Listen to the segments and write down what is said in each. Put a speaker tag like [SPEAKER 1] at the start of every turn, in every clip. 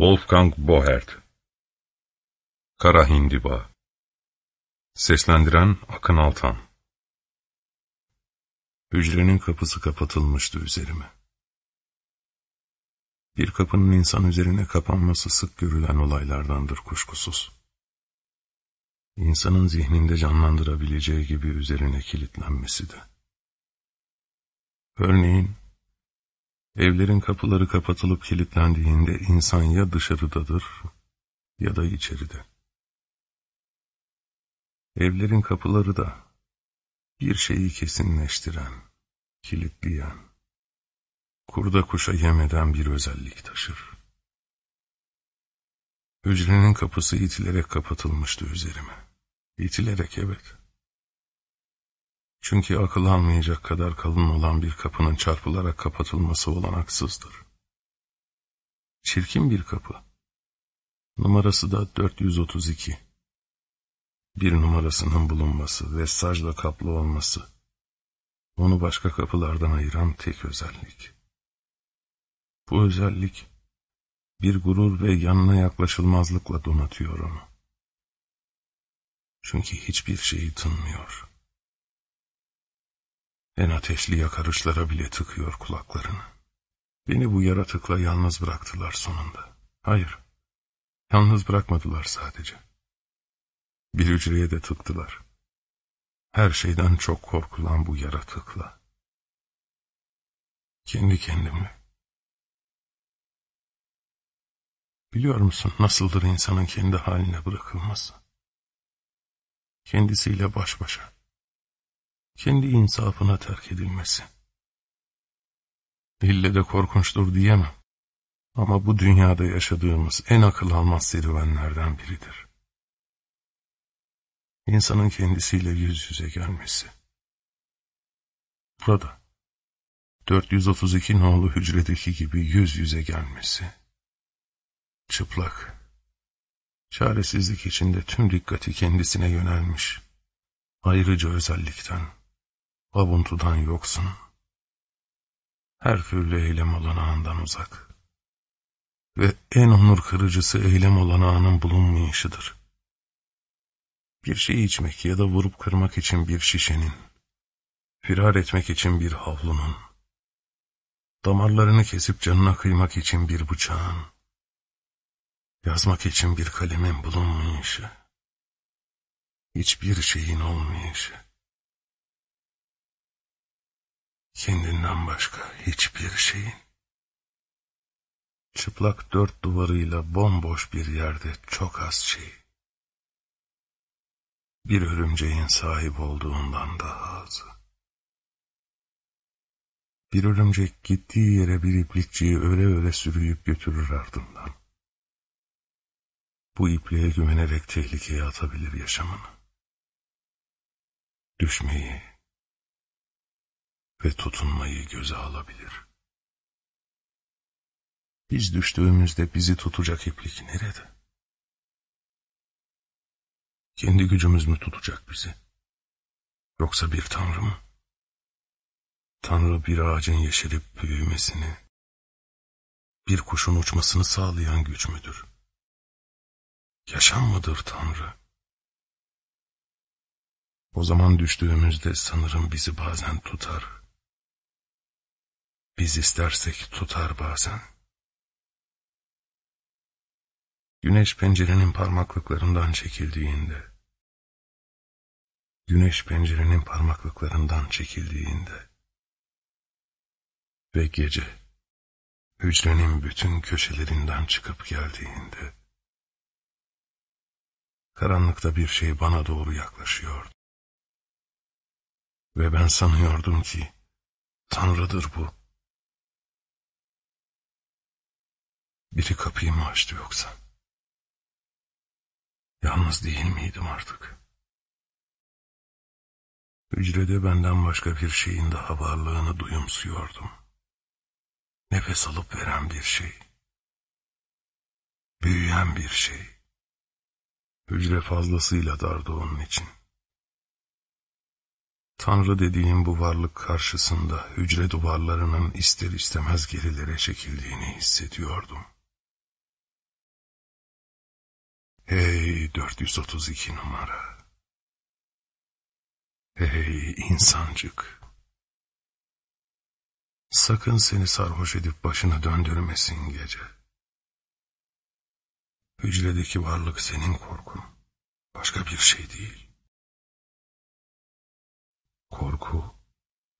[SPEAKER 1] Wolfgang Bohert Kara Hindiba Seslendiren Akın Altan Hücrenin kapısı kapatılmıştı üzerime. Bir kapının insan üzerine kapanması sık görülen olaylardandır kuşkusuz. İnsanın zihninde canlandırabileceği gibi üzerine kilitlenmesi de. Örneğin, evlerin kapıları kapatılıp kilitlendiğinde insan ya dışarıdadır ya da içeride. Evlerin kapıları da bir şeyi kesinleştiren, kilitleyen, kurda kuşa yemeden bir özellik taşır. Hücrenin kapısı itilerek kapatılmıştı üzerime. İtilerek evet. Çünkü akıl almayacak kadar kalın olan bir kapının çarpılarak kapatılması olanaksızdır. Çirkin bir kapı. Numarası da 432. Bir numarasının bulunması ve sacla kaplı olması, onu başka kapılardan ayıran tek özellik. Bu özellik, bir gurur ve yanına yaklaşılmazlıkla donatıyor onu. Çünkü hiçbir şeyi tınmıyor. En ateşli yakarışlara bile tıkıyor kulaklarını. Beni bu yaratıkla yalnız bıraktılar sonunda. Hayır, yalnız bırakmadılar sadece. Bir hücreye de tıktılar. Her şeyden çok korkulan bu yaratıkla. Kendi kendimle. Biliyor musun nasıldır insanın kendi haline bırakılması? Kendisiyle baş başa. Kendi insafına terk edilmesi. İlle de korkunçtur diyemem. Ama bu dünyada yaşadığımız en akıl almaz serüvenlerden biridir. İnsanın kendisiyle yüz yüze gelmesi. Burada, 432 nolu hücredeki gibi yüz yüze gelmesi. Çıplak, çaresizlik içinde tüm dikkati kendisine yönelmiş. Ayrıca özellikten, avuntudan yoksun. Her türlü eylem olanağından uzak. Ve en onur kırıcısı eylem olanağının bulunmayışıdır. Bir şey içmek ya da vurup kırmak için bir şişenin, firar etmek için bir havlunun, damarlarını kesip canına kıymak için bir bıçağın, yazmak için bir kalemin bulunmayışı, hiçbir şeyin olmayışı, kendinden başka hiçbir şeyin, çıplak dört duvarıyla bomboş bir yerde çok az şey, bir örümceğin sahip olduğundan daha azı. Bir örümcek gittiği yere bir iplikçiyi öyle öyle sürüyüp götürür ardından. Bu ipliğe güvenerek tehlikeye atabilir yaşamını. Düşmeyi ve tutunmayı göze alabilir. Biz düştüğümüzde bizi tutacak iplik nerede? Kendi gücümüz mü tutacak bizi? Yoksa bir tanrı mı? Tanrı bir ağacın yeşerip büyümesini, bir kuşun uçmasını sağlayan güç müdür? Yaşam mıdır Tanrı? O zaman düştüğümüzde sanırım bizi bazen tutar. Biz istersek tutar bazen. Güneş pencerenin parmaklıklarından çekildiğinde, güneş pencerenin parmaklıklarından çekildiğinde ve gece hücrenin bütün köşelerinden çıkıp geldiğinde karanlıkta bir şey bana doğru yaklaşıyordu. Ve ben sanıyordum ki Tanrı'dır bu. Biri kapıyı mı açtı yoksa? Yalnız değil miydim artık? Hücrede benden başka bir şeyin daha varlığını duyumsuyordum. Nefes alıp veren bir şey. Büyüyen bir şey. Hücre fazlasıyla dardı onun için. Tanrı dediğim bu varlık karşısında hücre duvarlarının ister istemez gerilere çekildiğini hissediyordum. Ey 432 numara. Ey insancık. Sakın seni sarhoş edip başını döndürmesin gece. Hücredeki varlık senin korkun. Başka bir şey değil. Korku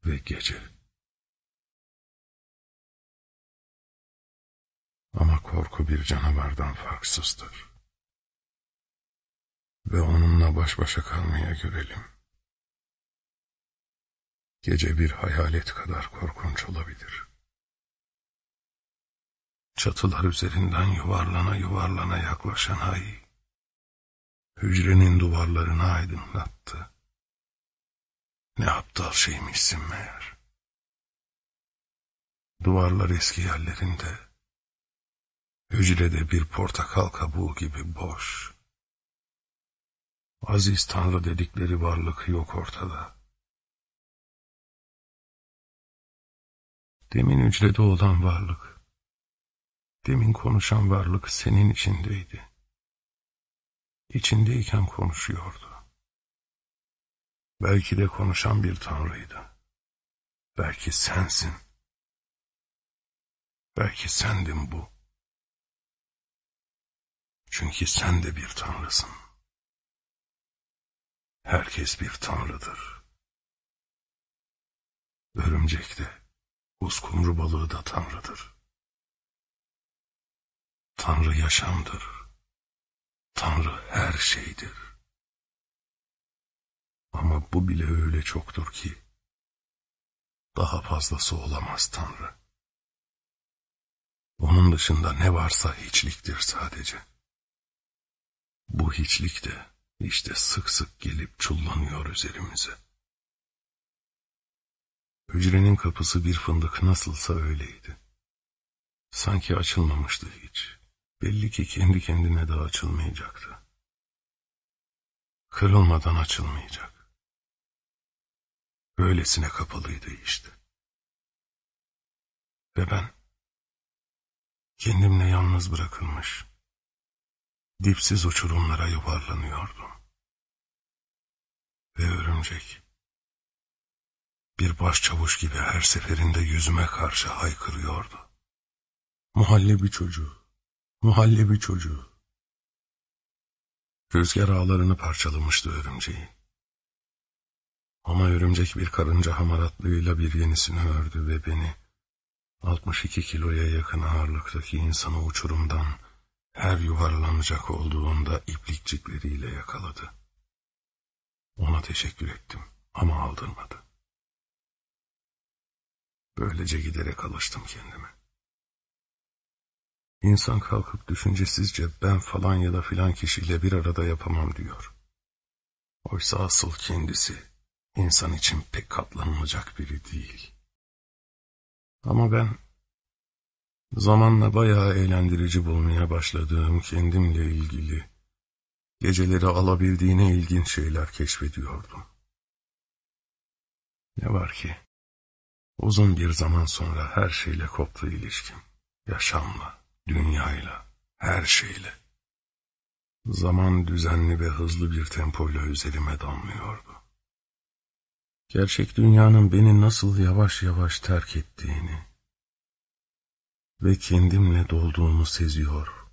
[SPEAKER 1] ve gece. Ama korku bir canavardan farksızdır. Ve onunla baş başa kalmaya görelim. Gece bir hayalet kadar korkunç olabilir. Çatılar üzerinden yuvarlana yuvarlana yaklaşan ay, hücrenin duvarlarını aydınlattı. Ne aptal şeymişsin meğer. Duvarlar eski yerlerinde, hücrede bir portakal kabuğu gibi boş. Aziz Tanrı dedikleri varlık yok ortada. Demin hücrede olan varlık, demin konuşan varlık senin içindeydi. İçindeyken konuşuyordu. Belki de konuşan bir tanrıydı. Belki sensin. Belki sendin bu. Çünkü sen de bir tanrısın. Herkes bir tanrıdır. Örümcek de, uskumru balığı da tanrıdır. Tanrı yaşamdır. Tanrı her şeydir. Ama bu bile öyle çoktur ki, daha fazlası olamaz Tanrı. Onun dışında ne varsa hiçliktir sadece. Bu hiçlik de işte sık sık gelip çullanıyor üzerimize. Hücrenin kapısı bir fındık nasılsa öyleydi. Sanki açılmamıştı hiç. Belli ki kendi kendine de açılmayacaktı. Kırılmadan açılmayacak. Öylesine kapalıydı işte. Ve ben kendimle yalnız bırakılmış, dipsiz uçurumlara yuvarlanıyordum. Ve örümcek, bir başçavuş gibi her seferinde yüzüme karşı haykırıyordu. Muhallebi çocuğu, muhallebi çocuğu. Rüzgar ağlarını parçalamıştı örümceği. Ama örümcek bir karınca hamaratlığıyla bir yenisini ördü ve beni 62 kiloya yakın ağırlıktaki insanı uçurumdan her yuvarlanacak olduğunda iplikçikleriyle yakaladı. Ona teşekkür ettim ama aldırmadı. Böylece giderek alıştım kendime. İnsan kalkıp düşüncesizce ben falan ya da filan kişiyle bir arada yapamam diyor. Oysa asıl kendisi insan için pek katlanılacak biri değil. Ama ben zamanla bayağı eğlendirici bulmaya başladığım kendimle ilgili geceleri alabildiğine ilginç şeyler keşfediyordum. Ne var ki uzun bir zaman sonra her şeyle koptu ilişkim. Yaşamla, dünyayla, her şeyle. Zaman düzenli ve hızlı bir tempoyla üzerime damlıyordu. Gerçek dünyanın beni nasıl yavaş yavaş terk ettiğini ve kendimle dolduğumu seziyor.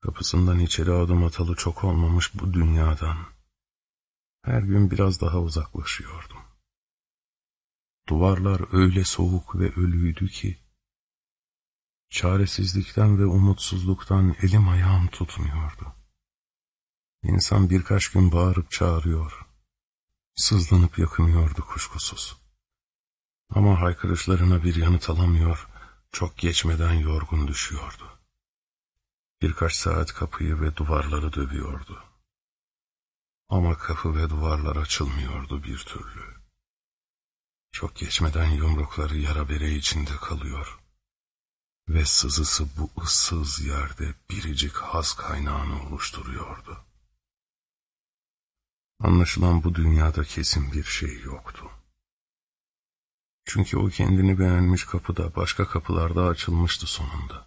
[SPEAKER 1] Kapısından içeri adım atalı çok olmamış bu dünyadan her gün biraz daha uzaklaşıyordum. Duvarlar öyle soğuk ve ölüydü ki, çaresizlikten ve umutsuzluktan elim ayağım tutmuyordu. İnsan birkaç gün bağırıp çağırıyor, Sızlanıp yakınıyordu kuşkusuz. Ama haykırışlarına bir yanıt alamıyor, çok geçmeden yorgun düşüyordu. Birkaç saat kapıyı ve duvarları dövüyordu. Ama kapı ve duvarlar açılmıyordu bir türlü. Çok geçmeden yumrukları yara bere içinde kalıyor. Ve sızısı bu ıssız yerde biricik haz kaynağını oluşturuyordu. Anlaşılan bu dünyada kesin bir şey yoktu. Çünkü o kendini beğenmiş kapıda başka kapılarda açılmıştı sonunda.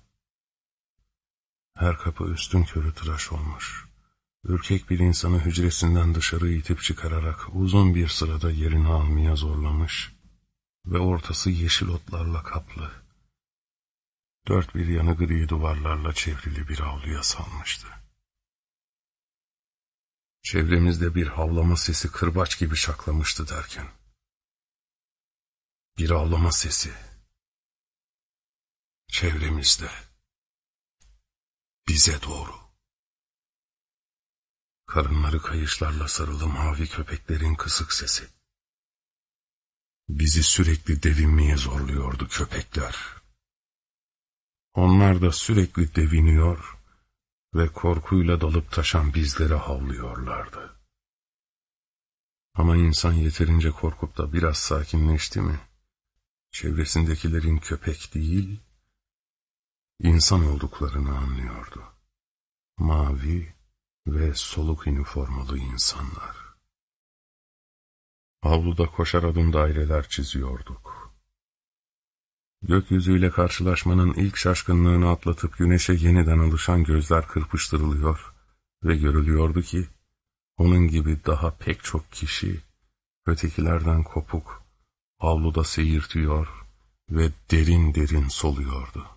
[SPEAKER 1] Her kapı üstün körü tıraş olmuş. Ürkek bir insanı hücresinden dışarı itip çıkararak uzun bir sırada yerini almaya zorlamış ve ortası yeşil otlarla kaplı. Dört bir yanı gri duvarlarla çevrili bir avluya salmıştı. Çevremizde bir havlama sesi kırbaç gibi şaklamıştı derken. Bir avlama sesi. Çevremizde. Bize doğru. Karınları kayışlarla sarılı mavi köpeklerin kısık sesi. Bizi sürekli devinmeye zorluyordu köpekler. Onlar da sürekli deviniyor ve korkuyla dalıp taşan bizlere havlıyorlardı. Ama insan yeterince korkup da biraz sakinleşti mi, çevresindekilerin köpek değil, insan olduklarını anlıyordu. Mavi ve soluk üniformalı insanlar. Avluda koşar adım daireler çiziyorduk. Gökyüzüyle karşılaşmanın ilk şaşkınlığını atlatıp güneşe yeniden alışan gözler kırpıştırılıyor ve görülüyordu ki, onun gibi daha pek çok kişi, ötekilerden kopuk, avluda seyirtiyor ve derin derin soluyordu.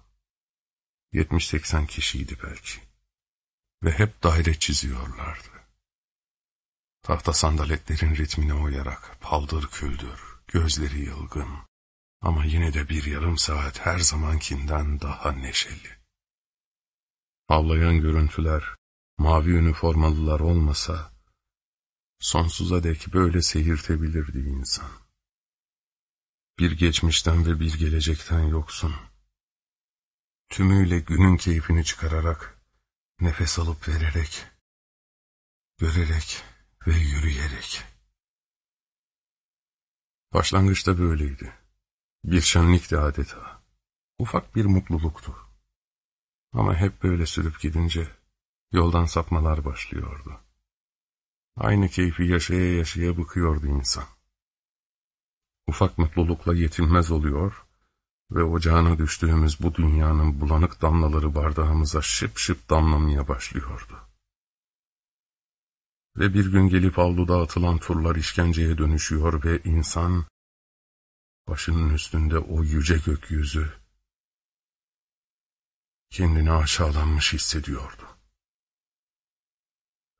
[SPEAKER 1] 70-80 kişiydi belki. Ve hep daire çiziyorlardı. Tahta sandaletlerin ritmine uyarak paldır küldür, gözleri yılgın. Ama yine de bir yarım saat her zamankinden daha neşeli. Avlayan görüntüler, mavi üniformalılar olmasa, sonsuza dek böyle seyirtebilirdi insan. Bir geçmişten ve bir gelecekten yoksun. Tümüyle günün keyfini çıkararak, nefes alıp vererek, görerek ve yürüyerek. Başlangıçta böyleydi. Bir şenlikti adeta. Ufak bir mutluluktu. Ama hep böyle sürüp gidince yoldan sapmalar başlıyordu. Aynı keyfi yaşaya yaşaya bıkıyordu insan. Ufak mutlulukla yetinmez oluyor ve ocağına düştüğümüz bu dünyanın bulanık damlaları bardağımıza şıp şıp damlamaya başlıyordu. Ve bir gün gelip avluda atılan turlar işkenceye dönüşüyor ve insan, başının üstünde o yüce gökyüzü, kendini aşağılanmış hissediyordu.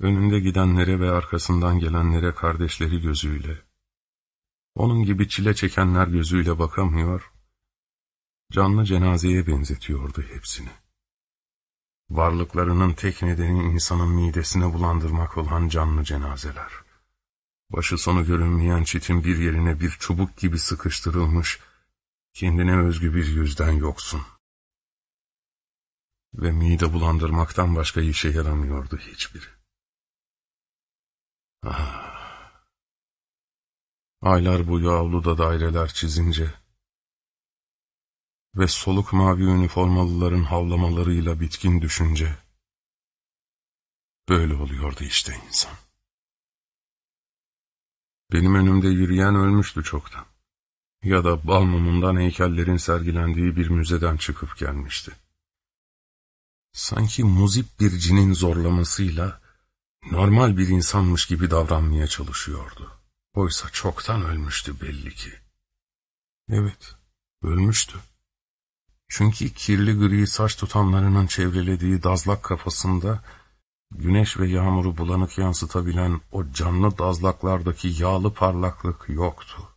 [SPEAKER 1] Önünde gidenlere ve arkasından gelenlere kardeşleri gözüyle, onun gibi çile çekenler gözüyle bakamıyor, canlı cenazeye benzetiyordu hepsini. Varlıklarının tek nedeni insanın midesine bulandırmak olan canlı cenazeler. Başı sonu görünmeyen çitin bir yerine bir çubuk gibi sıkıştırılmış, kendine özgü bir yüzden yoksun. Ve mide bulandırmaktan başka işe yaramıyordu hiçbiri. Ah. Aylar boyu avluda daireler çizince, ve soluk mavi üniformalıların havlamalarıyla bitkin düşünce, böyle oluyordu işte insan. Benim önümde yürüyen ölmüştü çoktan. Ya da bal mumundan heykellerin sergilendiği bir müzeden çıkıp gelmişti. Sanki muzip bir cinin zorlamasıyla normal bir insanmış gibi davranmaya çalışıyordu. Oysa çoktan ölmüştü belli ki. Evet, ölmüştü. Çünkü kirli gri saç tutamlarının çevrelediği dazlak kafasında güneş ve yağmuru bulanık yansıtabilen o canlı dazlaklardaki yağlı parlaklık yoktu.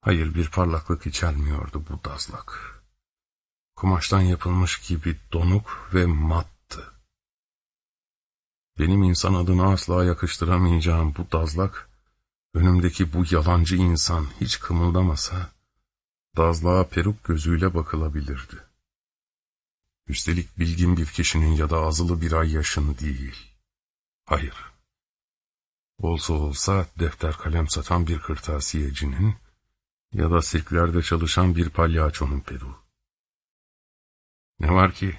[SPEAKER 1] Hayır bir parlaklık içermiyordu bu dazlak. Kumaştan yapılmış gibi donuk ve mattı. Benim insan adını asla yakıştıramayacağım bu dazlak, önümdeki bu yalancı insan hiç kımıldamasa, Dazlığa peruk gözüyle bakılabilirdi. Üstelik bilgin bir kişinin ya da azılı bir ay yaşın değil. Hayır. Olsa olsa defter kalem satan bir kırtasiyecinin ya da sirklerde çalışan bir palyaçonun peruğu. Ne var ki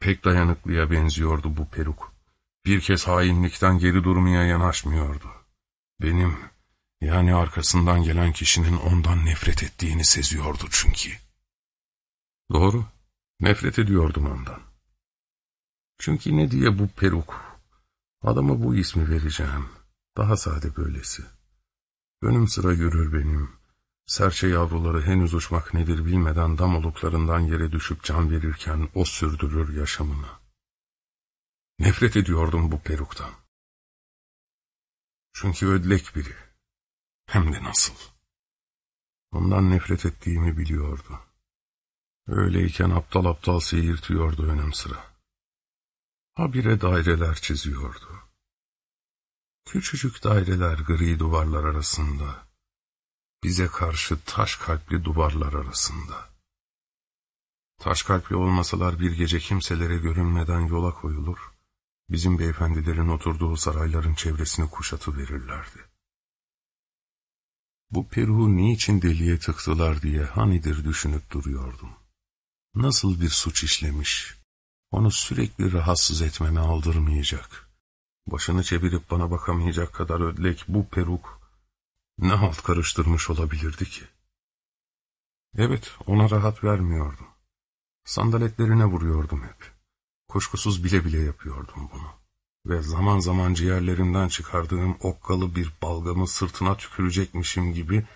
[SPEAKER 1] pek dayanıklıya benziyordu bu peruk. Bir kez hainlikten geri durmaya yanaşmıyordu. Benim yani arkasından gelen kişinin ondan nefret ettiğini seziyordu çünkü. Doğru, Nefret ediyordum ondan. Çünkü ne diye bu peruk? Adama bu ismi vereceğim. Daha sade böylesi. Önüm sıra yürür benim. Serçe yavruları henüz uçmak nedir bilmeden dam oluklarından yere düşüp can verirken o sürdürür yaşamını. Nefret ediyordum bu peruktan. Çünkü ödlek biri. Hem de nasıl. Ondan nefret ettiğimi biliyordu. Öyleyken aptal aptal seyirtiyordu önüm sıra. Habire daireler çiziyordu. Küçücük daireler gri duvarlar arasında. Bize karşı taş kalpli duvarlar arasında. Taş kalpli olmasalar bir gece kimselere görünmeden yola koyulur, bizim beyefendilerin oturduğu sarayların çevresini kuşatı verirlerdi. Bu Peru'yu niçin deliye tıktılar diye hanidir düşünüp duruyordum. Nasıl bir suç işlemiş, onu sürekli rahatsız etmeme aldırmayacak. Başını çevirip bana bakamayacak kadar ödlek bu peruk ne halt karıştırmış olabilirdi ki? Evet, ona rahat vermiyordum. Sandaletlerine vuruyordum hep. Kuşkusuz bile bile yapıyordum bunu. Ve zaman zaman ciğerlerimden çıkardığım okkalı bir balgamı sırtına tükürecekmişim gibi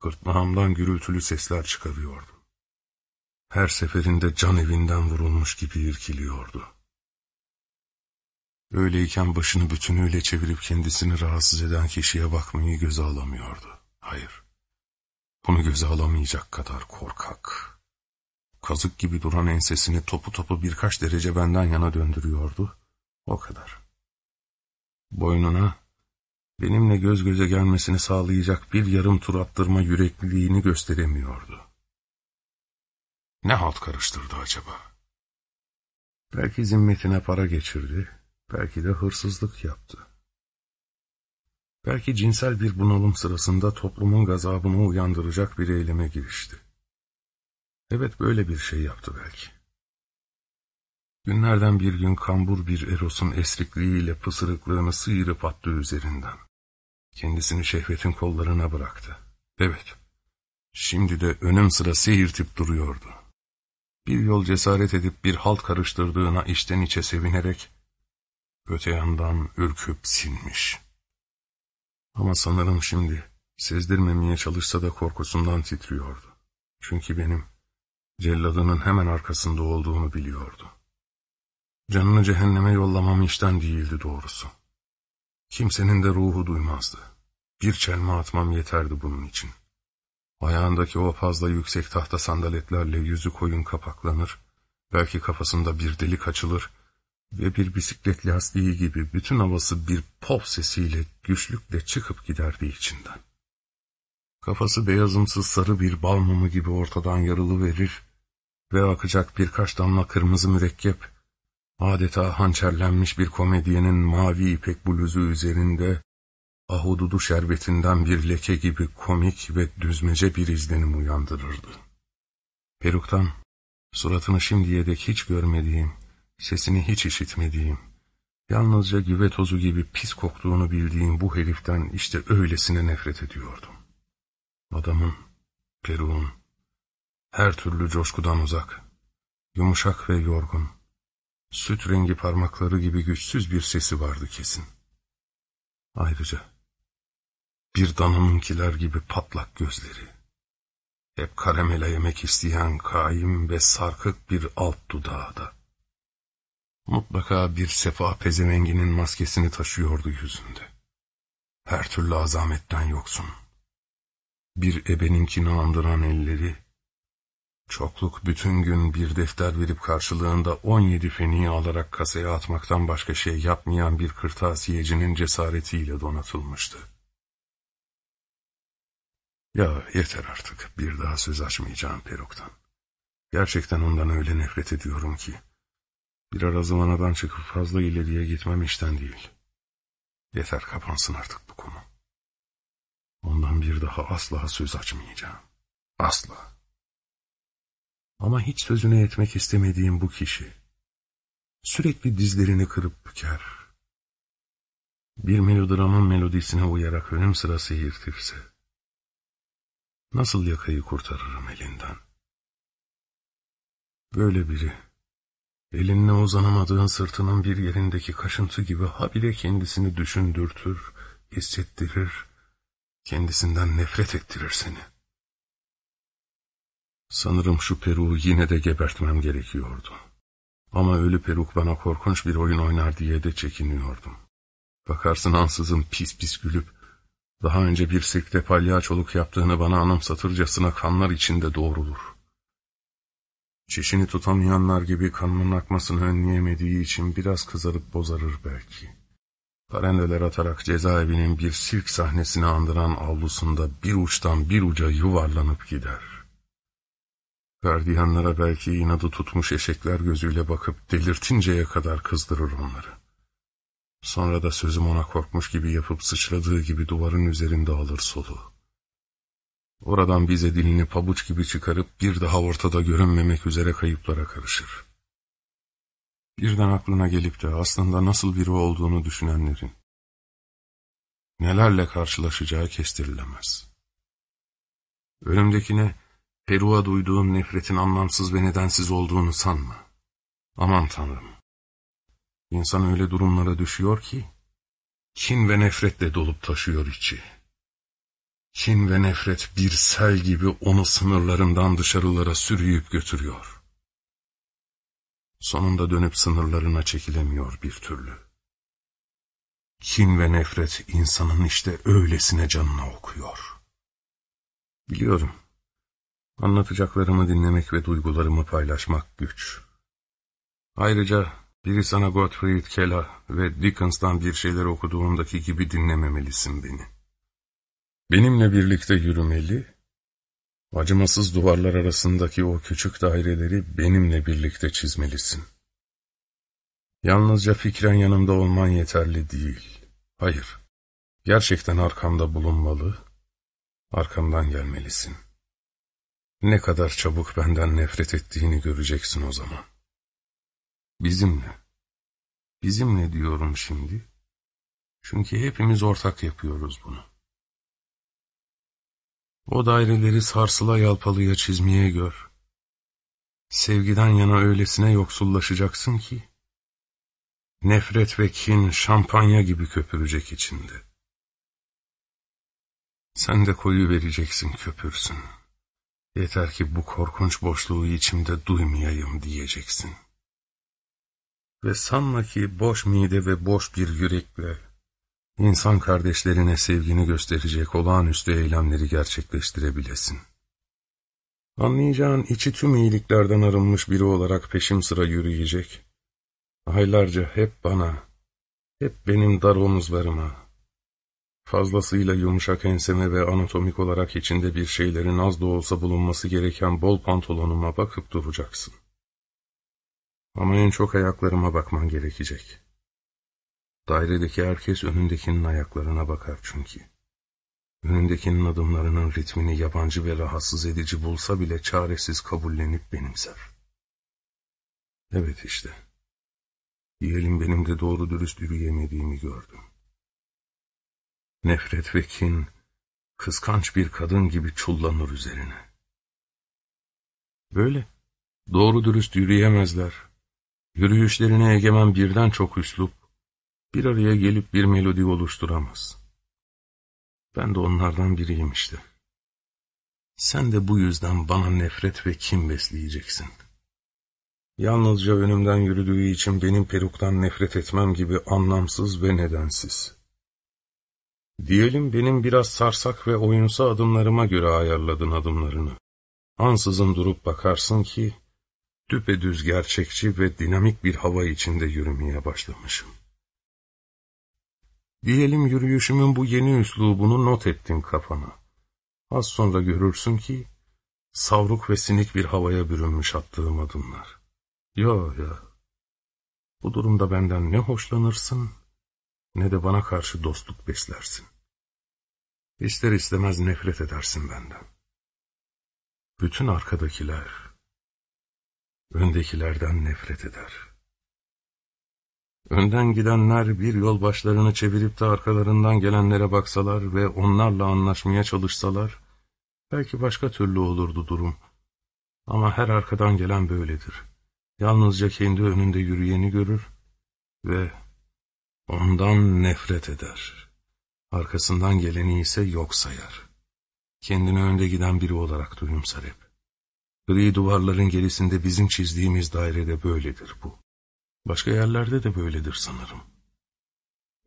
[SPEAKER 1] gırtlağımdan gürültülü sesler çıkarıyordum. Her seferinde can evinden vurulmuş gibi irkiliyordu. Öyleyken başını bütünüyle çevirip kendisini rahatsız eden kişiye bakmayı göze alamıyordu. Hayır, bunu göze alamayacak kadar korkak. Kazık gibi duran ensesini topu topu birkaç derece benden yana döndürüyordu. O kadar. Boynuna, benimle göz göze gelmesini sağlayacak bir yarım tur attırma yürekliliğini gösteremiyordu. Ne halt karıştırdı acaba? Belki zimmetine para geçirdi, belki de hırsızlık yaptı. Belki cinsel bir bunalım sırasında toplumun gazabını uyandıracak bir eyleme girişti. Evet böyle bir şey yaptı belki. Günlerden bir gün kambur bir Eros'un esrikliğiyle pısırıklığını sıyırıp attı üzerinden. Kendisini şehvetin kollarına bıraktı. Evet, şimdi de önüm sıra seyirtip duruyordu. Bir yol cesaret edip bir halt karıştırdığına içten içe sevinerek, öte yandan ürküp sinmiş. Ama sanırım şimdi sezdirmemeye çalışsa da korkusundan titriyordu. Çünkü benim celladının hemen arkasında olduğunu biliyordu. Canını cehenneme yollamam işten değildi doğrusu. Kimsenin de ruhu duymazdı. Bir çelme atmam yeterdi bunun için. Ayağındaki o fazla yüksek tahta sandaletlerle yüzü koyun kapaklanır, belki kafasında bir delik açılır ve bir bisiklet lastiği gibi bütün havası bir pop sesiyle güçlükle çıkıp giderdi içinden. Kafası beyazımsız sarı bir bal mumu gibi ortadan yarılı verir ve akacak birkaç damla kırmızı mürekkep, adeta hançerlenmiş bir komedyenin mavi ipek bluzu üzerinde ahududu şerbetinden bir leke gibi komik ve düzmece bir izlenim uyandırırdı. Peruktan, suratını şimdiye dek hiç görmediğim, sesini hiç işitmediğim, yalnızca güve tozu gibi pis koktuğunu bildiğim bu heriften işte öylesine nefret ediyordum. Adamın, Peruk'un, her türlü coşkudan uzak, yumuşak ve yorgun, süt rengi parmakları gibi güçsüz bir sesi vardı kesin. Ayrıca bir dananınkiler gibi patlak gözleri. Hep karamela yemek isteyen kaim ve sarkık bir alt dudağı da. Mutlaka bir sefa pezevenginin maskesini taşıyordu yüzünde. Her türlü azametten yoksun. Bir ebeninkini andıran elleri, çokluk bütün gün bir defter verip karşılığında on yedi feniği alarak kasaya atmaktan başka şey yapmayan bir kırtasiyecinin cesaretiyle donatılmıştı. Ya yeter artık, bir daha söz açmayacağım Peruk'tan. Gerçekten ondan öyle nefret ediyorum ki, bir ara zıvanadan çıkıp fazla ileriye gitmem işten değil. Yeter kapansın artık bu konu. Ondan bir daha asla söz açmayacağım. Asla. Ama hiç sözüne etmek istemediğim bu kişi, sürekli dizlerini kırıp büker. Bir melodramın melodisine uyarak önüm sıra seyirtirse, nasıl yakayı kurtarırım elinden? Böyle biri, elinle uzanamadığın sırtının bir yerindeki kaşıntı gibi habire kendisini düşündürtür, hissettirir, kendisinden nefret ettirir seni. Sanırım şu peruğu yine de gebertmem gerekiyordu. Ama ölü peruk bana korkunç bir oyun oynar diye de çekiniyordum. Bakarsın ansızın pis pis gülüp, daha önce bir sirkte palyaçoluk yaptığını bana anımsatırcasına kanlar içinde doğrulur. Çişini tutamayanlar gibi kanının akmasını önleyemediği için biraz kızarıp bozarır belki. Parendeler atarak cezaevinin bir sirk sahnesini andıran avlusunda bir uçtan bir uca yuvarlanıp gider. Gardiyanlara belki inadı tutmuş eşekler gözüyle bakıp delirtinceye kadar kızdırır onları. Sonra da sözüm ona korkmuş gibi yapıp sıçradığı gibi duvarın üzerinde alır soluğu. Oradan bize dilini pabuç gibi çıkarıp bir daha ortada görünmemek üzere kayıplara karışır. Birden aklına gelip de aslında nasıl biri olduğunu düşünenlerin nelerle karşılaşacağı kestirilemez. Önümdekine Peru'a duyduğun nefretin anlamsız ve nedensiz olduğunu sanma. Aman Tanrım. İnsan öyle durumlara düşüyor ki, kin ve nefretle dolup taşıyor içi. Kin ve nefret bir sel gibi onu sınırlarından dışarılara sürüyüp götürüyor. Sonunda dönüp sınırlarına çekilemiyor bir türlü. Kin ve nefret insanın işte öylesine canına okuyor. Biliyorum, anlatacaklarımı dinlemek ve duygularımı paylaşmak güç. Ayrıca biri sana Gottfried Keller ve Dickens'tan bir şeyler okuduğundaki gibi dinlememelisin beni. Benimle birlikte yürümeli, acımasız duvarlar arasındaki o küçük daireleri benimle birlikte çizmelisin. Yalnızca fikren yanımda olman yeterli değil. Hayır, gerçekten arkamda bulunmalı, arkamdan gelmelisin. Ne kadar çabuk benden nefret ettiğini göreceksin o zaman. Bizimle. Bizimle diyorum şimdi. Çünkü hepimiz ortak yapıyoruz bunu. O daireleri sarsıla yalpalıya çizmeye gör. Sevgiden yana öylesine yoksullaşacaksın ki, nefret ve kin şampanya gibi köpürecek içinde. Sen de koyu vereceksin köpürsün. Yeter ki bu korkunç boşluğu içimde duymayayım diyeceksin. Ve sanma ki boş mide ve boş bir yürekle İnsan kardeşlerine sevgini gösterecek olağanüstü eylemleri gerçekleştirebilesin. Anlayacağın içi tüm iyiliklerden arınmış biri olarak peşim sıra yürüyecek. Aylarca hep bana, hep benim dar omuzlarıma, fazlasıyla yumuşak enseme ve anatomik olarak içinde bir şeylerin az da olsa bulunması gereken bol pantolonuma bakıp duracaksın. Ama en çok ayaklarıma bakman gerekecek.'' Dairedeki herkes önündekinin ayaklarına bakar çünkü. Önündekinin adımlarının ritmini yabancı ve rahatsız edici bulsa bile çaresiz kabullenip benimser. Evet işte. Diyelim benim de doğru dürüst yürüyemediğimi gördüm. Nefret ve kin, kıskanç bir kadın gibi çullanır üzerine. Böyle, doğru dürüst yürüyemezler. Yürüyüşlerine egemen birden çok üslup, bir araya gelip bir melodi oluşturamaz. Ben de onlardan biriyim işte. Sen de bu yüzden bana nefret ve kim besleyeceksin. Yalnızca önümden yürüdüğü için benim peruktan nefret etmem gibi anlamsız ve nedensiz. Diyelim benim biraz sarsak ve oyunsa adımlarıma göre ayarladın adımlarını. Ansızın durup bakarsın ki, düpedüz gerçekçi ve dinamik bir hava içinde yürümeye başlamışım. Diyelim yürüyüşümün bu yeni üslubunu not ettin kafana. Az sonra görürsün ki savruk ve sinik bir havaya bürünmüş attığım adımlar. Yo ya. Bu durumda benden ne hoşlanırsın ne de bana karşı dostluk beslersin. İster istemez nefret edersin benden. Bütün arkadakiler öndekilerden nefret eder.'' Önden gidenler bir yol başlarını çevirip de arkalarından gelenlere baksalar ve onlarla anlaşmaya çalışsalar, belki başka türlü olurdu durum. Ama her arkadan gelen böyledir. Yalnızca kendi önünde yürüyeni görür ve ondan nefret eder. Arkasından geleni ise yok sayar. Kendini önde giden biri olarak duyumsar hep. Gri duvarların gerisinde bizim çizdiğimiz dairede böyledir bu. Başka yerlerde de böyledir sanırım.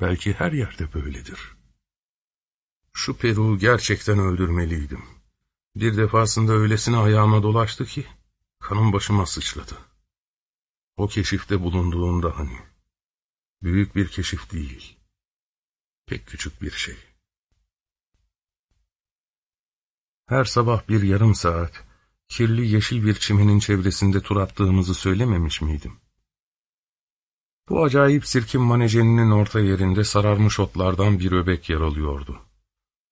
[SPEAKER 1] Belki her yerde böyledir. Şu Peru'u gerçekten öldürmeliydim. Bir defasında öylesine ayağıma dolaştı ki, kanım başıma sıçradı. O keşifte bulunduğunda hani, büyük bir keşif değil, pek küçük bir şey. Her sabah bir yarım saat, kirli yeşil bir çimenin çevresinde tur attığımızı söylememiş miydim? Bu acayip sirkin manejeninin orta yerinde sararmış otlardan bir öbek yer alıyordu.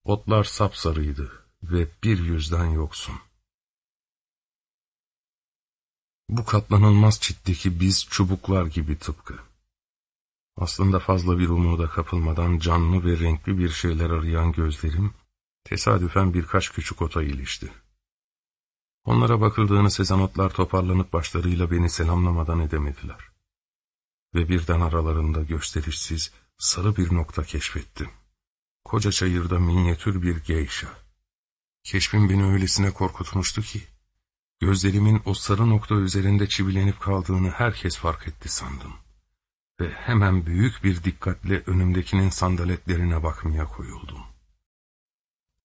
[SPEAKER 1] Otlar sapsarıydı ve bir yüzden yoksun. Bu katlanılmaz çitteki biz çubuklar gibi tıpkı. Aslında fazla bir umuda kapılmadan canlı ve renkli bir şeyler arayan gözlerim, tesadüfen birkaç küçük ota ilişti. Onlara bakıldığını sezen otlar toparlanıp başlarıyla beni selamlamadan edemediler. Ve birden aralarında gösterişsiz, sarı bir nokta keşfettim. Koca çayırda minyatür bir geyşa. Keşfim beni öylesine korkutmuştu ki, gözlerimin o sarı nokta üzerinde çivilenip kaldığını herkes fark etti sandım. Ve hemen büyük bir dikkatle önümdekinin sandaletlerine bakmaya koyuldum.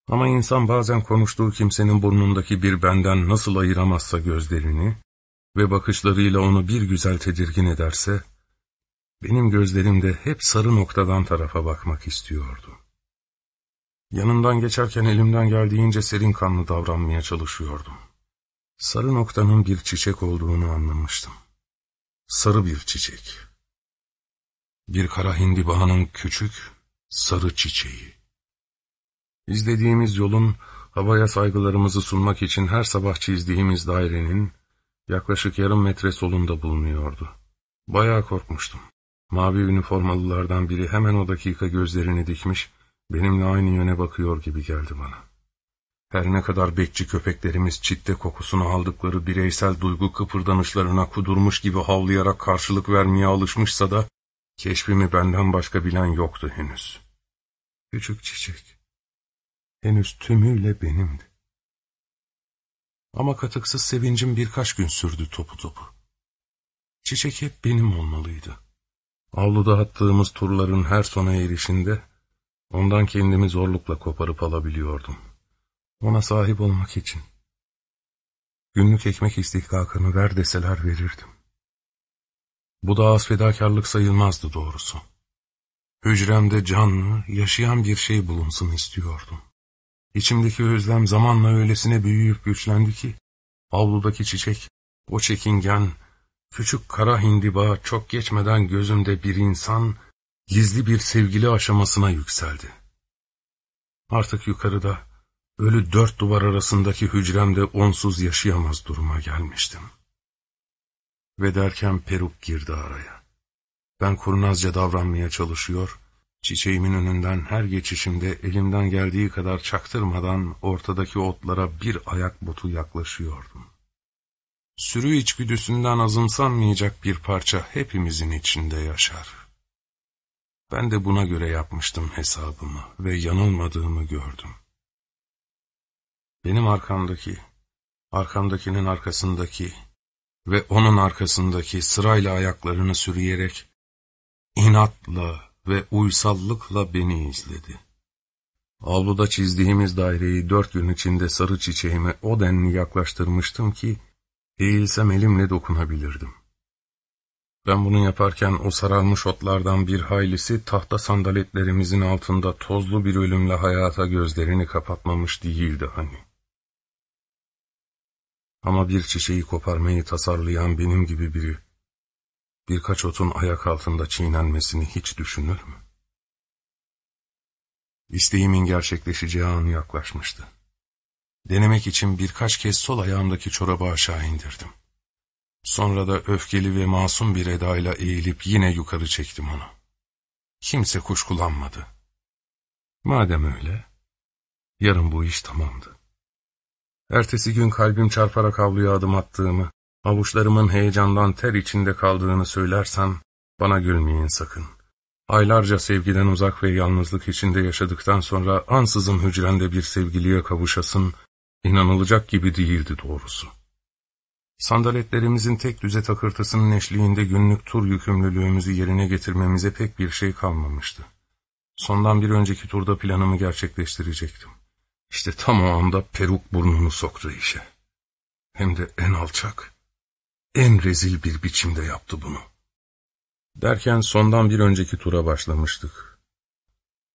[SPEAKER 1] Ama insan bazen konuştuğu kimsenin burnundaki bir benden nasıl ayıramazsa gözlerini ve bakışlarıyla onu bir güzel tedirgin ederse, benim gözlerim de hep sarı noktadan tarafa bakmak istiyordu. Yanından geçerken elimden geldiğince serin kanlı davranmaya çalışıyordum. Sarı noktanın bir çiçek olduğunu anlamıştım. Sarı bir çiçek. Bir kara hindibahanın küçük, sarı çiçeği. İzlediğimiz yolun havaya saygılarımızı sunmak için her sabah çizdiğimiz dairenin yaklaşık yarım metre solunda bulunuyordu. Bayağı korkmuştum. Mavi üniformalılardan biri hemen o dakika gözlerini dikmiş, benimle aynı yöne bakıyor gibi geldi bana. Her ne kadar bekçi köpeklerimiz çitte kokusunu aldıkları bireysel duygu kıpırdanışlarına kudurmuş gibi havlayarak karşılık vermeye alışmışsa da, keşfimi benden başka bilen yoktu henüz. Küçük çiçek henüz tümüyle benimdi. Ama katıksız sevincim birkaç gün sürdü topu topu. Çiçek hep benim olmalıydı. Avluda attığımız turların her sona erişinde ondan kendimi zorlukla koparıp alabiliyordum. Ona sahip olmak için. Günlük ekmek istihkakını ver deseler verirdim. Bu da az fedakarlık sayılmazdı doğrusu. Hücremde canlı, yaşayan bir şey bulunsun istiyordum. İçimdeki özlem zamanla öylesine büyüyüp güçlendi ki, avludaki çiçek, o çekingen, küçük kara hindiba çok geçmeden gözümde bir insan, gizli bir sevgili aşamasına yükseldi. Artık yukarıda, ölü dört duvar arasındaki hücremde onsuz yaşayamaz duruma gelmiştim. Ve derken peruk girdi araya. Ben kurnazca davranmaya çalışıyor, Çiçeğimin önünden her geçişimde elimden geldiği kadar çaktırmadan ortadaki otlara bir ayak botu yaklaşıyordum. Sürü içgüdüsünden azımsanmayacak bir parça hepimizin içinde yaşar. Ben de buna göre yapmıştım hesabımı ve yanılmadığımı gördüm. Benim arkamdaki, arkamdakinin arkasındaki ve onun arkasındaki sırayla ayaklarını sürüyerek inatla, ve uysallıkla beni izledi. Avluda çizdiğimiz daireyi dört gün içinde sarı çiçeğime o denli yaklaştırmıştım ki, eğilsem elimle dokunabilirdim. Ben bunu yaparken o sararmış otlardan bir haylisi tahta sandaletlerimizin altında tozlu bir ölümle hayata gözlerini kapatmamış değildi hani. Ama bir çiçeği koparmayı tasarlayan benim gibi biri, birkaç otun ayak altında çiğnenmesini hiç düşünür mü? İsteğimin gerçekleşeceği an yaklaşmıştı. Denemek için birkaç kez sol ayağımdaki çorabı aşağı indirdim. Sonra da öfkeli ve masum bir edayla eğilip yine yukarı çektim onu. Kimse kuşkulanmadı. Madem öyle, yarın bu iş tamamdı. Ertesi gün kalbim çarparak avluya adım attığımı, avuçlarımın heyecandan ter içinde kaldığını söylersem, bana gülmeyin sakın. Aylarca sevgiden uzak ve yalnızlık içinde yaşadıktan sonra ansızın hücrende bir sevgiliye kavuşasın, inanılacak gibi değildi doğrusu. Sandaletlerimizin tek düze takırtısının eşliğinde günlük tur yükümlülüğümüzü yerine getirmemize pek bir şey kalmamıştı. Sondan bir önceki turda planımı gerçekleştirecektim. İşte tam o anda peruk burnunu soktu işe. Hem de en alçak, en rezil bir biçimde yaptı bunu. Derken sondan bir önceki tura başlamıştık.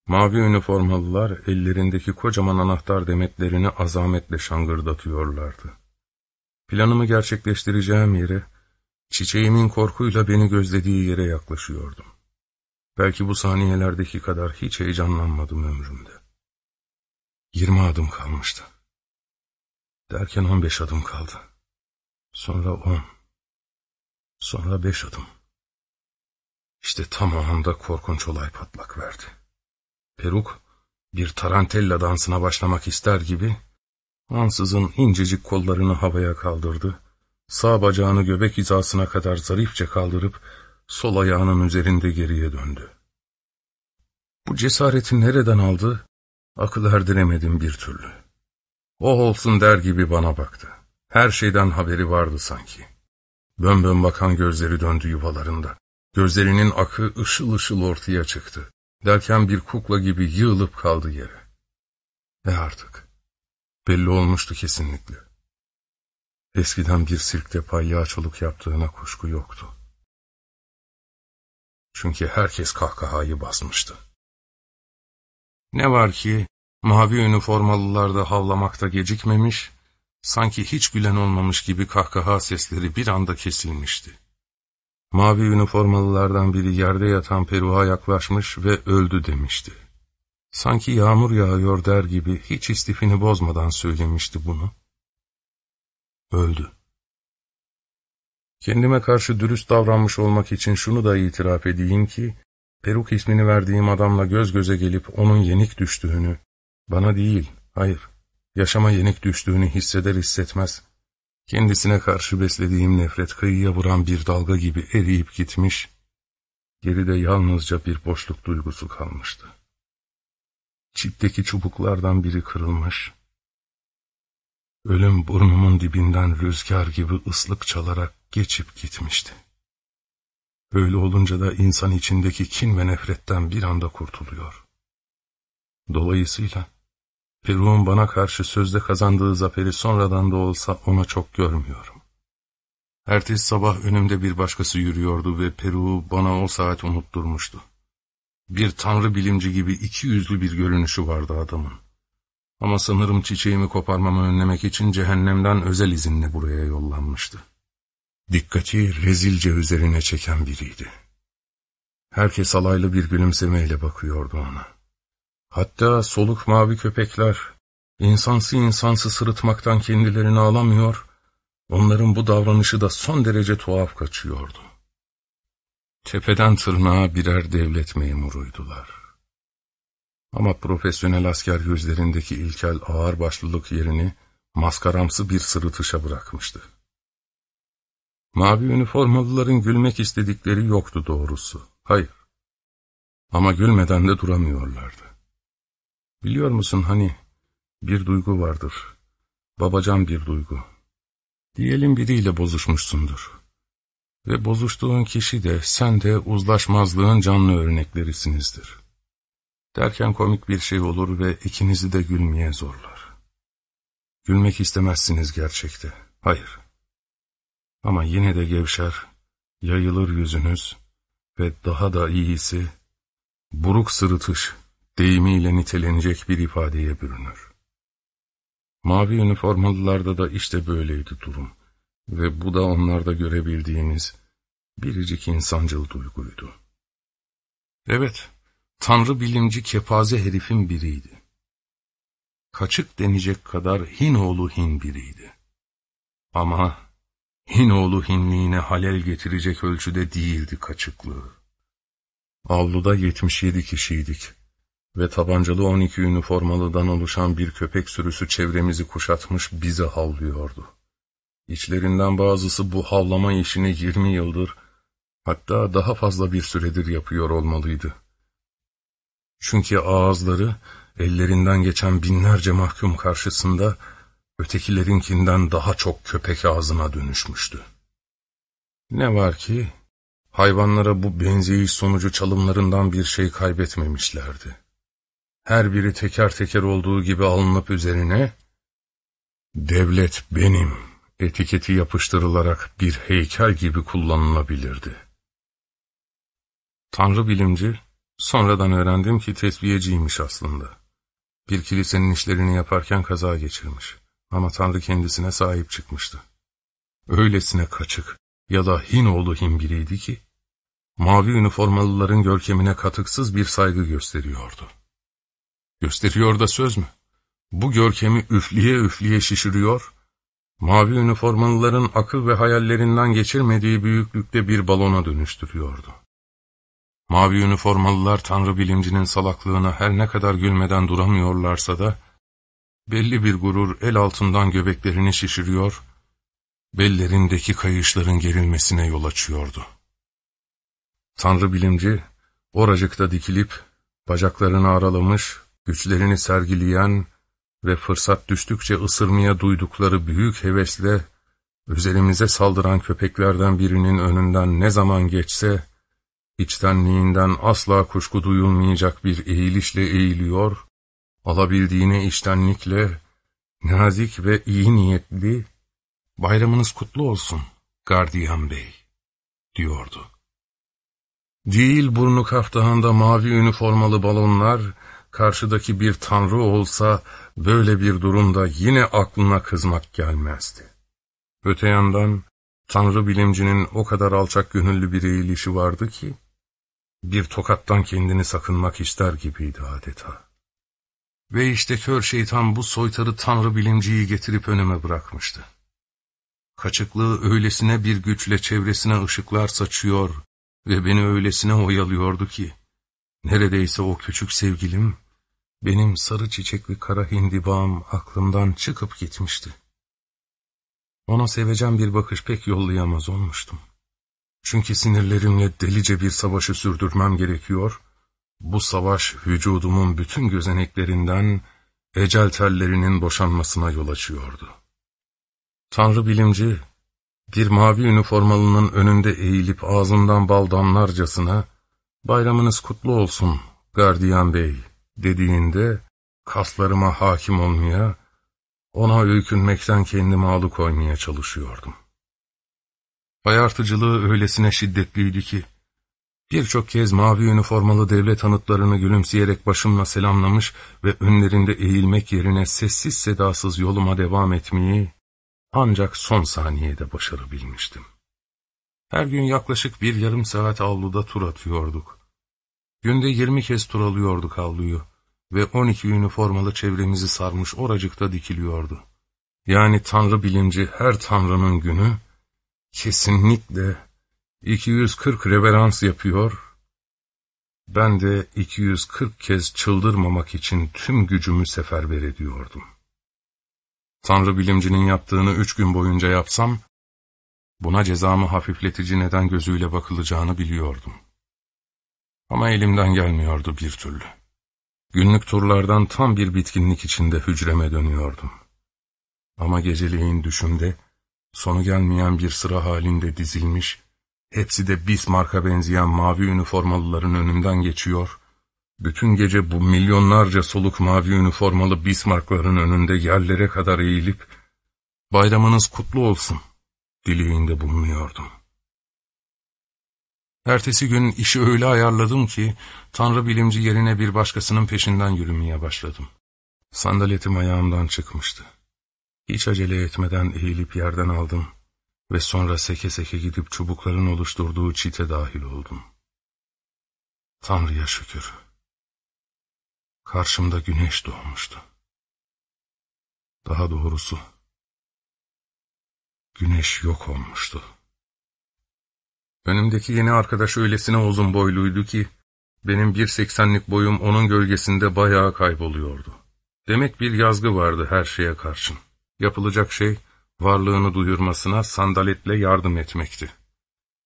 [SPEAKER 1] Mavi üniformalılar ellerindeki kocaman anahtar demetlerini azametle şangırdatıyorlardı. Planımı gerçekleştireceğim yere, çiçeğimin korkuyla beni gözlediği yere yaklaşıyordum. Belki bu saniyelerdeki kadar hiç heyecanlanmadım ömrümde. Yirmi adım kalmıştı. Derken on beş adım kaldı. Sonra on. Sonra beş adım. İşte tam o anda korkunç olay patlak verdi. Peruk, bir tarantella dansına başlamak ister gibi, ansızın incecik kollarını havaya kaldırdı, sağ bacağını göbek hizasına kadar zarifçe kaldırıp, sol ayağının üzerinde geriye döndü. Bu cesareti nereden aldı? Akıl erdiremedim bir türlü. O olsun der gibi bana baktı. Her şeyden haberi vardı sanki. Bönbön bakan gözleri döndü yuvalarında. Gözlerinin akı ışıl ışıl ortaya çıktı. Derken bir kukla gibi yığılıp kaldı yere. Ve artık. Belli olmuştu kesinlikle. Eskiden bir sirkte palyaçoluk yaptığına kuşku yoktu. Çünkü herkes kahkahayı basmıştı. Ne var ki mavi üniformalılar da havlamakta gecikmemiş, sanki hiç gülen olmamış gibi kahkaha sesleri bir anda kesilmişti. Mavi üniformalılardan biri yerde yatan Peru'a yaklaşmış ve öldü demişti. Sanki yağmur yağıyor der gibi hiç istifini bozmadan söylemişti bunu. Öldü. Kendime karşı dürüst davranmış olmak için şunu da itiraf edeyim ki, Peruk ismini verdiğim adamla göz göze gelip onun yenik düştüğünü, bana değil, hayır, yaşama yenik düştüğünü hisseder hissetmez, kendisine karşı beslediğim nefret kıyıya vuran bir dalga gibi eriyip gitmiş, geride yalnızca bir boşluk duygusu kalmıştı. Çipteki çubuklardan biri kırılmış, ölüm burnumun dibinden rüzgar gibi ıslık çalarak geçip gitmişti. Öyle olunca da insan içindeki kin ve nefretten bir anda kurtuluyor. Dolayısıyla Peru'nun bana karşı sözde kazandığı zaferi sonradan da olsa ona çok görmüyorum. Ertesi sabah önümde bir başkası yürüyordu ve Peru bana o saat unutturmuştu. Bir tanrı bilimci gibi iki yüzlü bir görünüşü vardı adamın. Ama sanırım çiçeğimi koparmamı önlemek için cehennemden özel izinle buraya yollanmıştı. Dikkati rezilce üzerine çeken biriydi. Herkes alaylı bir gülümsemeyle bakıyordu ona. Hatta soluk mavi köpekler, insansı insansı sırıtmaktan kendilerini alamıyor, onların bu davranışı da son derece tuhaf kaçıyordu. Tepeden tırnağa birer devlet memuruydular. Ama profesyonel asker yüzlerindeki ilkel ağır başlılık yerini maskaramsı bir sırıtışa bırakmıştı. Mavi üniformalıların gülmek istedikleri yoktu doğrusu. Hayır. Ama gülmeden de duramıyorlardı. Biliyor musun hani bir duygu vardır. Babacan bir duygu. Diyelim biriyle bozuşmuşsundur. Ve bozuştuğun kişi de sen de uzlaşmazlığın canlı örneklerisinizdir. Derken komik bir şey olur ve ikinizi de gülmeye zorlar. Gülmek istemezsiniz gerçekte. Hayır. Ama yine de gevşer, yayılır yüzünüz ve daha da iyisi, buruk sırıtış, deyimiyle nitelenecek bir ifadeye bürünür. Mavi üniformalılarda da işte böyleydi durum ve bu da onlarda görebildiğimiz biricik insancıl duyguydu. Evet, tanrı bilimci kepaze herifin biriydi. Kaçık denecek kadar Hinoğlu Hin biriydi. Ama Hinoğlu Hinliğine halel getirecek ölçüde değildi kaçıklığı. Avluda 77 kişiydik ve tabancalı 12 üniformalıdan oluşan bir köpek sürüsü çevremizi kuşatmış bize havlıyordu. İçlerinden bazısı bu havlama işini 20 yıldır, hatta daha fazla bir süredir yapıyor olmalıydı. Çünkü ağızları ellerinden geçen binlerce mahkum karşısında ötekilerinkinden daha çok köpek ağzına dönüşmüştü. Ne var ki hayvanlara bu benzeyiş sonucu çalımlarından bir şey kaybetmemişlerdi. Her biri teker teker olduğu gibi alınıp üzerine devlet benim etiketi yapıştırılarak bir heykel gibi kullanılabilirdi. Tanrı bilimci sonradan öğrendim ki tesbiyeciymiş aslında. Bir kilisenin işlerini yaparken kaza geçirmiş ama Tanrı kendisine sahip çıkmıştı. Öylesine kaçık ya da Hinoğlu Him biriydi ki, mavi üniformalıların görkemine katıksız bir saygı gösteriyordu. Gösteriyor da söz mü? Bu görkemi üfliye üfliye şişiriyor, mavi üniformalıların akıl ve hayallerinden geçirmediği büyüklükte bir balona dönüştürüyordu. Mavi üniformalılar Tanrı bilimcinin salaklığına her ne kadar gülmeden duramıyorlarsa da, belli bir gurur el altından göbeklerini şişiriyor, bellerindeki kayışların gerilmesine yol açıyordu. Tanrı bilimci, oracıkta dikilip, bacaklarını aralamış, güçlerini sergileyen ve fırsat düştükçe ısırmaya duydukları büyük hevesle, üzerimize saldıran köpeklerden birinin önünden ne zaman geçse, içtenliğinden asla kuşku duyulmayacak bir eğilişle eğiliyor, alabildiğine içtenlikle, nazik ve iyi niyetli, bayramınız kutlu olsun, gardiyan bey, diyordu. Değil burnu kaftağında mavi üniformalı balonlar, karşıdaki bir tanrı olsa, böyle bir durumda yine aklına kızmak gelmezdi. Öte yandan, tanrı bilimcinin o kadar alçak gönüllü bir eğilişi vardı ki, bir tokattan kendini sakınmak ister gibiydi adeta. Ve işte kör şeytan bu soytarı tanrı bilimciyi getirip önüme bırakmıştı. Kaçıklığı öylesine bir güçle çevresine ışıklar saçıyor ve beni öylesine oyalıyordu ki, neredeyse o küçük sevgilim, benim sarı çiçekli kara hindibağım aklımdan çıkıp gitmişti. Ona sevecen bir bakış pek yollayamaz olmuştum. Çünkü sinirlerimle delice bir savaşı sürdürmem gerekiyor, bu savaş vücudumun bütün gözeneklerinden ecel tellerinin boşanmasına yol açıyordu. Tanrı bilimci, bir mavi üniformalının önünde eğilip ağzından bal damlarcasına, ''Bayramınız kutlu olsun, gardiyan bey.'' Dediğinde, kaslarıma hakim olmaya, ona öykünmekten kendimi alıkoymaya çalışıyordum. Bayartıcılığı öylesine şiddetliydi ki, birçok kez mavi üniformalı devlet anıtlarını gülümseyerek başımla selamlamış ve önlerinde eğilmek yerine sessiz sedasız yoluma devam etmeyi ancak son saniyede başarabilmiştim. Her gün yaklaşık bir yarım saat avluda tur atıyorduk. Günde yirmi kez tur alıyorduk avluyu ve on iki üniformalı çevremizi sarmış oracıkta dikiliyordu. Yani tanrı bilimci her tanrının günü kesinlikle 240 reverans yapıyor, ben de 240 kez çıldırmamak için tüm gücümü seferber ediyordum. Tanrı bilimcinin yaptığını üç gün boyunca yapsam, buna cezamı hafifletici neden gözüyle bakılacağını biliyordum. Ama elimden gelmiyordu bir türlü. Günlük turlardan tam bir bitkinlik içinde hücreme dönüyordum. Ama geceliğin düşümde, sonu gelmeyen bir sıra halinde dizilmiş, hepsi de Bismarck'a benzeyen mavi üniformalıların önünden geçiyor, bütün gece bu milyonlarca soluk mavi üniformalı Bismarck'ların önünde yerlere kadar eğilip, bayramınız kutlu olsun dileğinde bulunuyordum. Ertesi gün işi öyle ayarladım ki, Tanrı bilimci yerine bir başkasının peşinden yürümeye başladım. Sandaletim ayağımdan çıkmıştı. Hiç acele etmeden eğilip yerden aldım ve sonra seke seke gidip çubukların oluşturduğu çite dahil oldum. Tanrı'ya şükür. Karşımda güneş doğmuştu. Daha doğrusu, güneş yok olmuştu. Önümdeki yeni arkadaş öylesine uzun boyluydu ki, Benim 1.80'lik boyum onun gölgesinde bayağı kayboluyordu. Demek bir yazgı vardı her şeye karşın. Yapılacak şey, varlığını duyurmasına sandaletle yardım etmekti.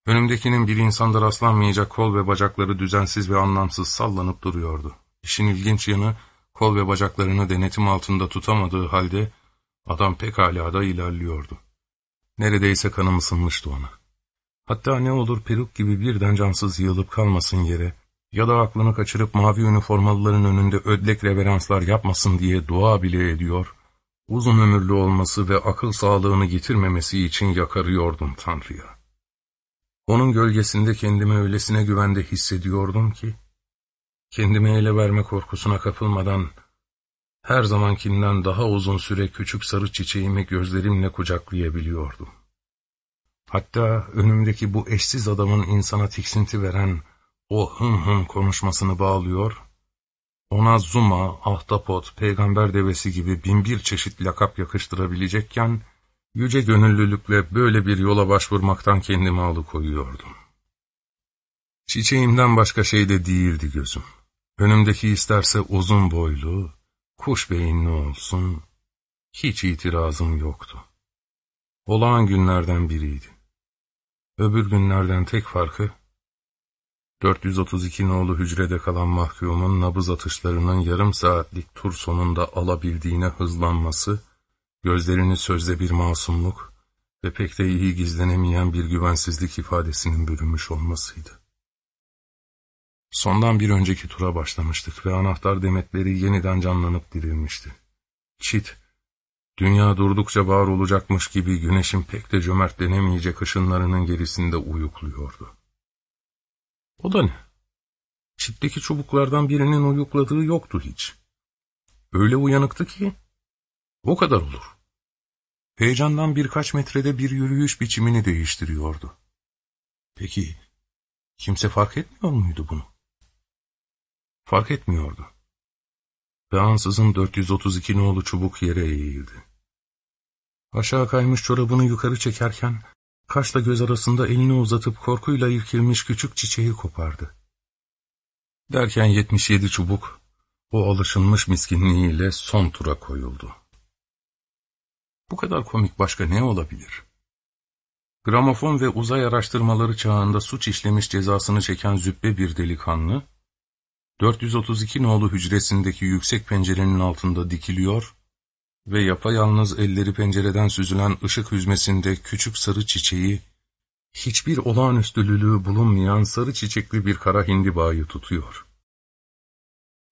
[SPEAKER 1] Önümdekinin bir insanda rastlanmayacak kol ve bacakları düzensiz ve anlamsız sallanıp duruyordu. İşin ilginç yanı, kol ve bacaklarını denetim altında tutamadığı halde, adam pekala da ilerliyordu. Neredeyse kanım ısınmıştı ona. Hatta ne olur peruk gibi birden cansız yığılıp kalmasın yere, ya da aklını kaçırıp mavi üniformalıların önünde ödlek reveranslar yapmasın diye dua bile ediyor, uzun ömürlü olması ve akıl sağlığını getirmemesi için yakarıyordum Tanrı'ya. Onun gölgesinde kendimi öylesine güvende hissediyordum ki, kendimi ele verme korkusuna kapılmadan, her zamankinden daha uzun süre küçük sarı çiçeğimi gözlerimle kucaklayabiliyordum. Hatta önümdeki bu eşsiz adamın insana tiksinti veren o hım hım konuşmasını bağlıyor, ona Zuma, Ahtapot, Peygamber devesi gibi binbir çeşit lakap yakıştırabilecekken, yüce gönüllülükle böyle bir yola başvurmaktan kendimi alıkoyuyordum. Çiçeğimden başka şey de değildi gözüm. Önümdeki isterse uzun boylu, kuş beyinli olsun, hiç itirazım yoktu. Olağan günlerden biriydi. Öbür günlerden tek farkı, 432 nolu hücrede kalan mahkumun nabız atışlarının yarım saatlik tur sonunda alabildiğine hızlanması, gözlerini sözde bir masumluk ve pek de iyi gizlenemeyen bir güvensizlik ifadesinin bürünmüş olmasıydı. Sondan bir önceki tura başlamıştık ve anahtar demetleri yeniden canlanıp dirilmişti. Çit, dünya durdukça var olacakmış gibi güneşin pek de cömert denemeyecek ışınlarının gerisinde uyukluyordu. O da ne? Çitteki çubuklardan birinin uyukladığı yoktu hiç. Öyle uyanıktı ki, o kadar olur. Heyecandan birkaç metrede bir yürüyüş biçimini değiştiriyordu. Peki, kimse fark etmiyor muydu bunu? Fark etmiyordu. Ve ansızın 432 nolu çubuk yere eğildi. Aşağı kaymış çorabını yukarı çekerken, kaşla göz arasında elini uzatıp korkuyla irkilmiş küçük çiçeği kopardı. Derken 77 çubuk, o alışılmış miskinliğiyle son tura koyuldu. Bu kadar komik başka ne olabilir? Gramofon ve uzay araştırmaları çağında suç işlemiş cezasını çeken züppe bir delikanlı, 432 nolu hücresindeki yüksek pencerenin altında dikiliyor ve yapayalnız elleri pencereden süzülen ışık hüzmesinde küçük sarı çiçeği, hiçbir olağanüstülülüğü bulunmayan sarı çiçekli bir kara hindibayı tutuyor.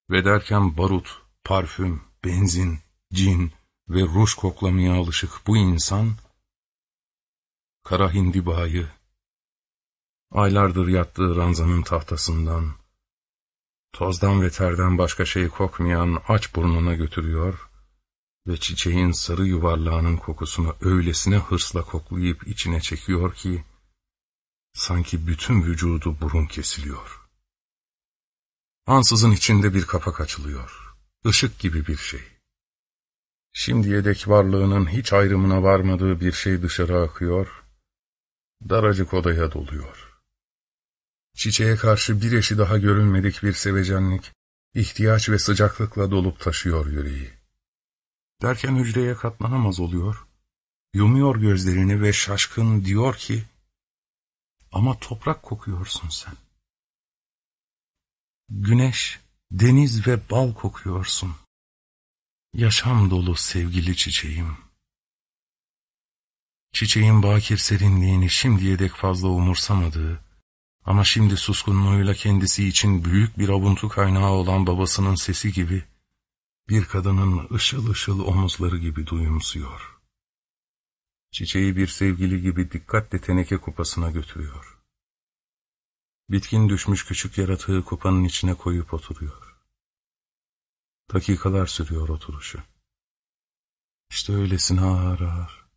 [SPEAKER 1] Ve derken barut, parfüm, benzin, cin ve ruj koklamaya alışık bu insan, kara hindibayı, aylardır yattığı ranzanın tahtasından, tozdan ve terden başka şey kokmayan aç burnuna götürüyor ve çiçeğin sarı yuvarlağının kokusunu öylesine hırsla koklayıp içine çekiyor ki, sanki bütün vücudu burun kesiliyor. Ansızın içinde bir kapak açılıyor, ışık gibi bir şey. Şimdiye dek varlığının hiç ayrımına varmadığı bir şey dışarı akıyor, daracık odaya doluyor. Çiçeğe karşı bir eşi daha görülmedik bir sevecenlik, ihtiyaç ve sıcaklıkla dolup taşıyor yüreği. Derken hücreye katlanamaz oluyor, yumuyor gözlerini ve şaşkın diyor ki, ama toprak kokuyorsun sen. Güneş, deniz ve bal kokuyorsun. Yaşam dolu sevgili çiçeğim. Çiçeğin bakir serinliğini şimdiye dek fazla umursamadığı ama şimdi suskunluğuyla kendisi için büyük bir avuntu kaynağı olan babasının sesi gibi bir kadının ışıl ışıl omuzları gibi duyumsuyor. Çiçeği bir sevgili gibi dikkatle teneke kupasına götürüyor. Bitkin düşmüş küçük yaratığı kupanın içine koyup oturuyor. Dakikalar sürüyor oturuşu. İşte öylesine ağır ağır.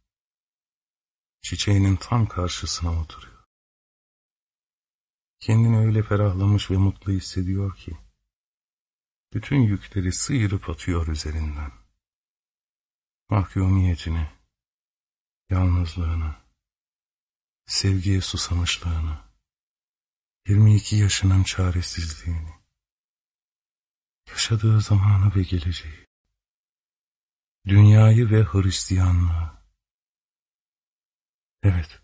[SPEAKER 1] Çiçeğinin tam karşısına oturuyor. Kendini öyle ferahlamış ve mutlu hissediyor ki, bütün yükleri sıyırıp atıyor üzerinden. Mahkumiyetini, yalnızlığını, sevgiye susamışlığını, 22 yaşının çaresizliğini, yaşadığı zamanı ve geleceği, dünyayı ve Hristiyanlığı. Evet,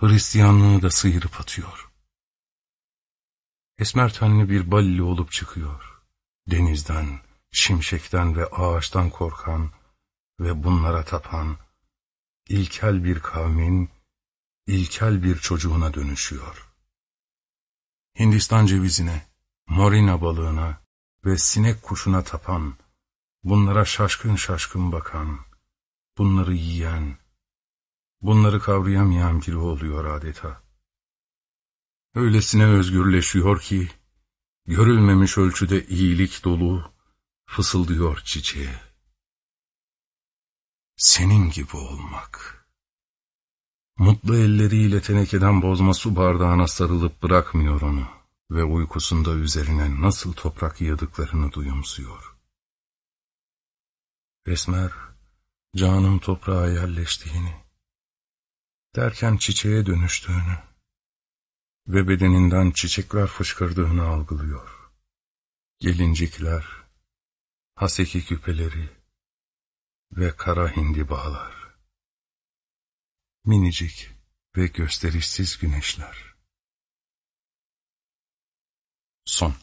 [SPEAKER 1] Hristiyanlığı da sıyırıp atıyor. Esmer tenli bir balli olup çıkıyor. Denizden, şimşekten ve ağaçtan korkan ve bunlara tapan, ilkel bir kavmin, ilkel bir çocuğuna dönüşüyor. Hindistan cevizine, morina balığına ve sinek kuşuna tapan, bunlara şaşkın şaşkın bakan, bunları yiyen, bunları kavrayamayan biri oluyor adeta. Öylesine özgürleşiyor ki, görülmemiş ölçüde iyilik dolu, fısıldıyor çiçeğe. Senin gibi olmak. Mutlu elleriyle tenekeden bozma su bardağına sarılıp bırakmıyor onu ve uykusunda üzerine nasıl toprak yığdıklarını duyumsuyor. Esmer, canım toprağa yerleştiğini, derken çiçeğe dönüştüğünü ve bedeninden çiçekler fışkırdığını algılıyor. Gelincikler, haseki küpeleri ve kara hindi bağlar. Minicik ve gösterişsiz güneşler. Son